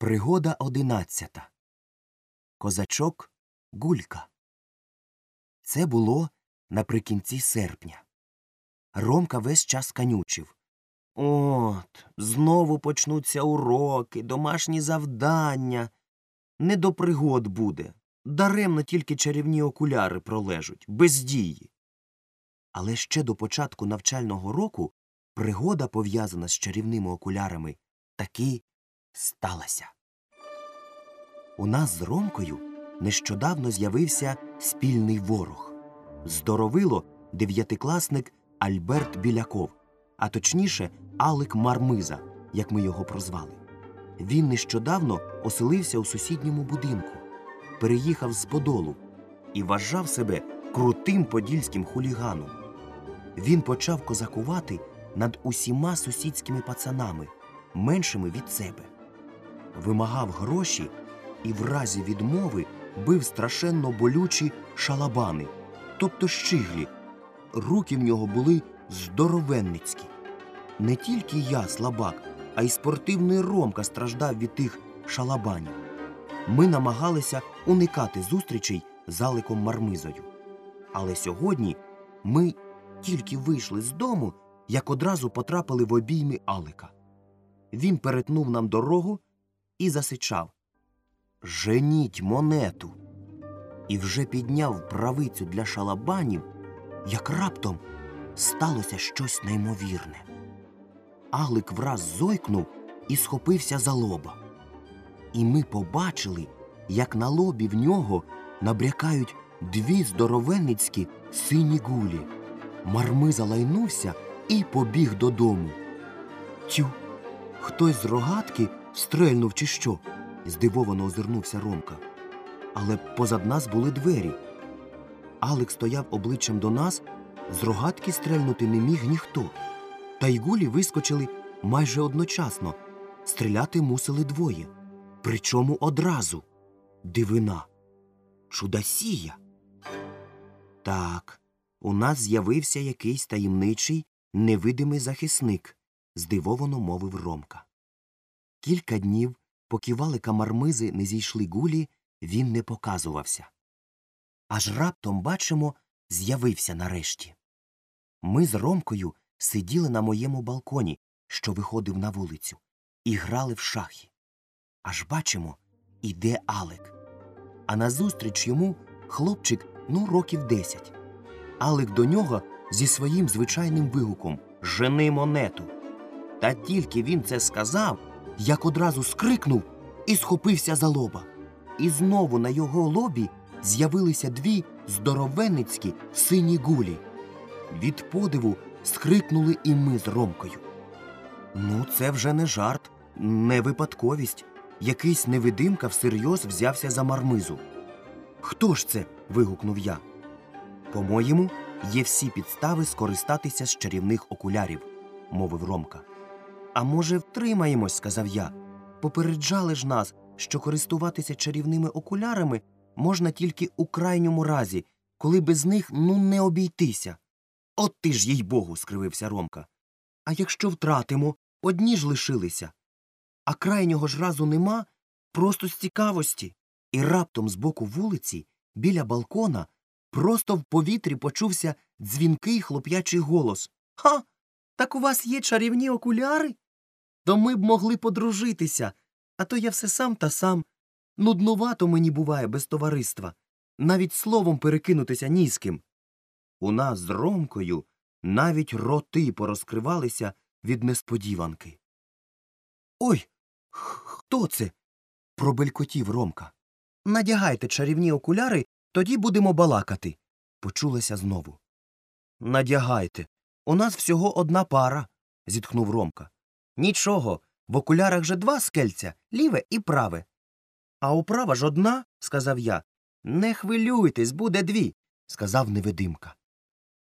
Пригода одинадцята. Козачок Гулька. Це було наприкінці серпня. Ромка весь час канючив. От, знову почнуться уроки, домашні завдання. Не до пригод буде. Даремно тільки чарівні окуляри пролежуть, без дії. Але ще до початку навчального року пригода, пов'язана з чарівними окулярами, таки сталася. У нас з Ромкою нещодавно з'явився спільний ворог. Здоровило дев'ятикласник Альберт Біляков, а точніше Алик Мармиза, як ми його прозвали. Він нещодавно оселився у сусідньому будинку, переїхав з Подолу і вважав себе крутим подільським хуліганом. Він почав козакувати над усіма сусідськими пацанами, меншими від себе. Вимагав гроші і в разі відмови бив страшенно болючі шалабани, тобто щиглі. Руки в нього були здоровенницькі. Не тільки я, слабак, а й спортивний Ромка страждав від тих шалабанів. Ми намагалися уникати зустрічей з Аликом Мармизою. Але сьогодні ми тільки вийшли з дому, як одразу потрапили в обійми Алика. Він перетнув нам дорогу і засичав Женіть монету. І вже підняв правицю для шалабанів, як раптом сталося щось неймовірне. Алик враз зойкнув і схопився за лоба. І ми побачили, як на лобі в нього набрякають дві здоровенницькі сині гулі. Марми залайнувся і побіг додому. Тю, хтось з рогатки стрельнув чи що? здивовано озирнувся Ромка. Але позад нас були двері. Алик стояв обличчям до нас, з рогатки стрельнути не міг ніхто. Та й гулі вискочили майже одночасно. Стріляти мусили двоє. Причому одразу. Дивина. Чудосія. Так, у нас з'явився якийсь таємничий, невидимий захисник, здивовано мовив Ромка. Кілька днів, поки валика мармизи не зійшли гулі, він не показувався. Аж раптом, бачимо, з'явився нарешті. Ми з Ромкою сиділи на моєму балконі, що виходив на вулицю, і грали в шахи. Аж бачимо, іде Алек. А назустріч йому хлопчик, ну, років десять. Алек до нього зі своїм звичайним вигуком Жени монету. Та тільки він це сказав, як одразу скрикнув і схопився за лоба. І знову на його лобі з'явилися дві здоровенницькі сині гулі. Від подиву скрикнули і ми з Ромкою. Ну, це вже не жарт, не випадковість. Якийсь невидимка всерйоз взявся за мармизу. Хто ж це? вигукнув я. По-моєму, є всі підстави скористатися з чарівних окулярів, мовив Ромка. А може, втримаємось, сказав я. Попереджали ж нас, що користуватися чарівними окулярами можна тільки у крайньому разі, коли без них ну не обійтися. От ти ж, їй богу, скривився Ромка. А якщо втратимо, одні ж лишилися. А крайнього ж разу нема, просто з цікавості. І раптом з боку вулиці, біля балкона, просто в повітрі почувся дзвінкий хлоп'ячий голос. Ха. Так у вас є чарівні окуляри? То ми б могли подружитися, а то я все сам та сам. Нуднувато мені буває без товариства, навіть словом перекинутися ні з ким. У нас з Ромкою навіть роти порозкривалися від несподіванки. Ой, хто це? пробелькотів Ромка. Надягайте чарівні окуляри, тоді будемо балакати. Почулася знову. Надягайте. У нас всього одна пара, зітхнув Ромка. Нічого, в окулярах же два скельця ліве і праве. А управа ж одна, сказав я. Не хвилюйтесь, буде дві, сказав невидимка.